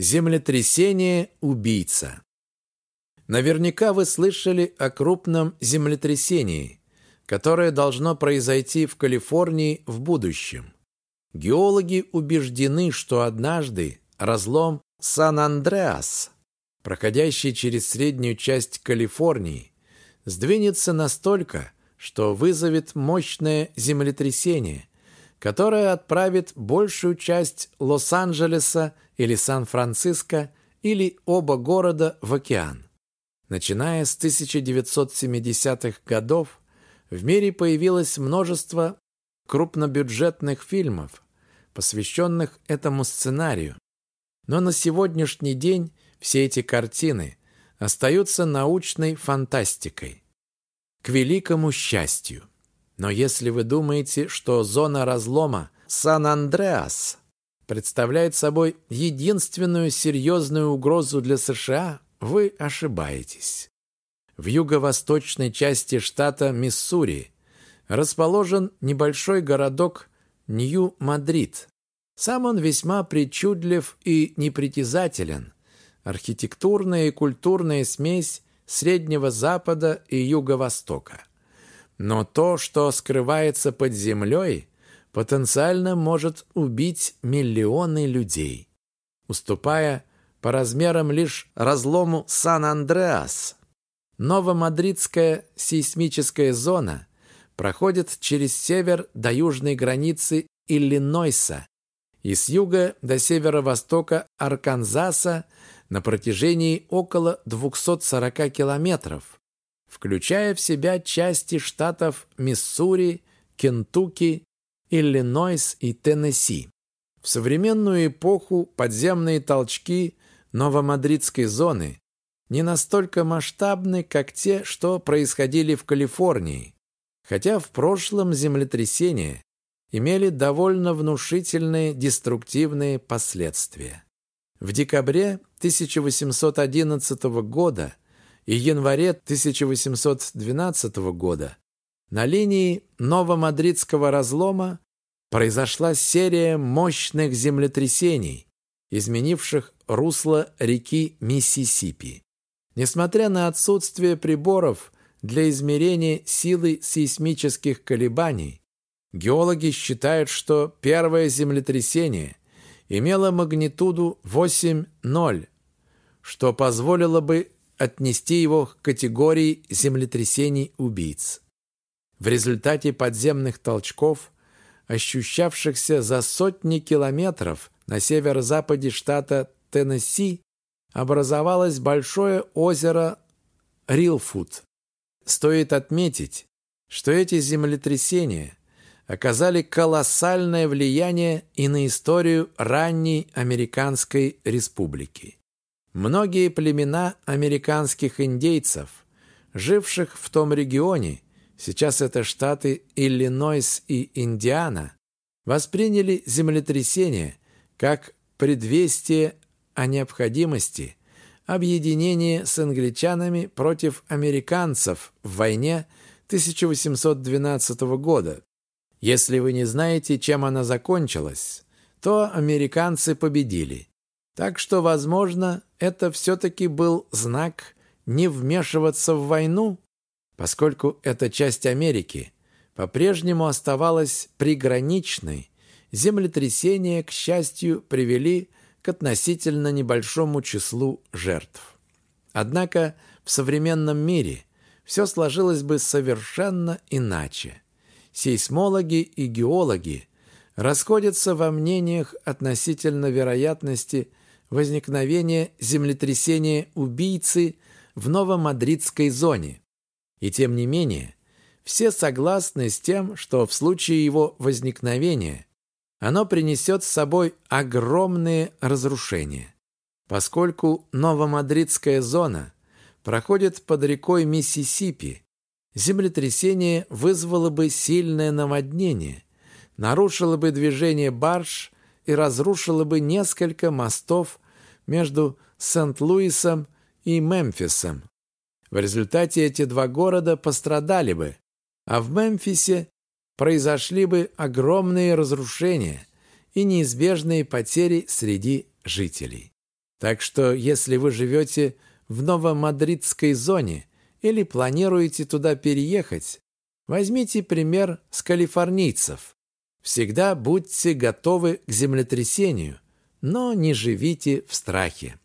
Землетрясение-убийца. Наверняка вы слышали о крупном землетрясении, которое должно произойти в Калифорнии в будущем. Геологи убеждены, что однажды разлом Сан-Андреас, проходящий через среднюю часть Калифорнии, сдвинется настолько, что вызовет мощное землетрясение, которое отправит большую часть Лос-Анджелеса или Сан-Франциско или оба города в океан. Начиная с 1970-х годов в мире появилось множество крупнобюджетных фильмов, посвященных этому сценарию. Но на сегодняшний день все эти картины остаются научной фантастикой. К великому счастью. Но если вы думаете, что зона разлома Сан-Андреас представляет собой единственную серьезную угрозу для США, вы ошибаетесь. В юго-восточной части штата Миссури расположен небольшой городок Нью-Мадрид. Сам он весьма причудлив и непритязателен. Архитектурная и культурная смесь Среднего Запада и Юго-Востока. Но то, что скрывается под землей, потенциально может убить миллионы людей. Уступая по размерам лишь разлому Сан-Андреас, Новомадридская сейсмическая зона проходит через север до южной границы Иллинойса и с юга до северо-востока Арканзаса на протяжении около 240 километров, включая в себя части штатов Миссури, Кентукки, Иллинойс и Теннесси. В современную эпоху подземные толчки новомадридской зоны не настолько масштабны, как те, что происходили в Калифорнии, хотя в прошлом землетрясения имели довольно внушительные деструктивные последствия. В декабре 1811 года и январе 1812 года на линии Новомадридского разлома произошла серия мощных землетрясений, изменивших русло реки Миссисипи. Несмотря на отсутствие приборов для измерения силы сейсмических колебаний, геологи считают, что первое землетрясение имело магнитуду 8,0, что позволило бы отнести его к категории землетрясений-убийц. В результате подземных толчков, ощущавшихся за сотни километров на северо-западе штата Теннесси, образовалось большое озеро Рилфуд. Стоит отметить, что эти землетрясения оказали колоссальное влияние и на историю ранней Американской республики. Многие племена американских индейцев, живших в том регионе, сейчас это штаты Иллинойс и Индиана, восприняли землетрясение как предвестие о необходимости объединения с англичанами против американцев в войне 1812 года. Если вы не знаете, чем она закончилась, то американцы победили. Так что, возможно, это все-таки был знак не вмешиваться в войну, поскольку эта часть Америки по-прежнему оставалась приграничной, землетрясения, к счастью, привели к относительно небольшому числу жертв. Однако в современном мире все сложилось бы совершенно иначе. Сейсмологи и геологи расходятся во мнениях относительно вероятности возникновения землетрясения убийцы в Новомадридской зоне. И тем не менее, все согласны с тем, что в случае его возникновения оно принесет с собой огромные разрушения. Поскольку Новомадридская зона проходит под рекой Миссисипи, землетрясение вызвало бы сильное наводнение, нарушило бы движение барж и разрушила бы несколько мостов между Сент-Луисом и Мемфисом. В результате эти два города пострадали бы, а в Мемфисе произошли бы огромные разрушения и неизбежные потери среди жителей. Так что, если вы живете в Новомадридской зоне или планируете туда переехать, возьмите пример с калифорнийцев. Всегда будьте готовы к землетрясению, но не живите в страхе.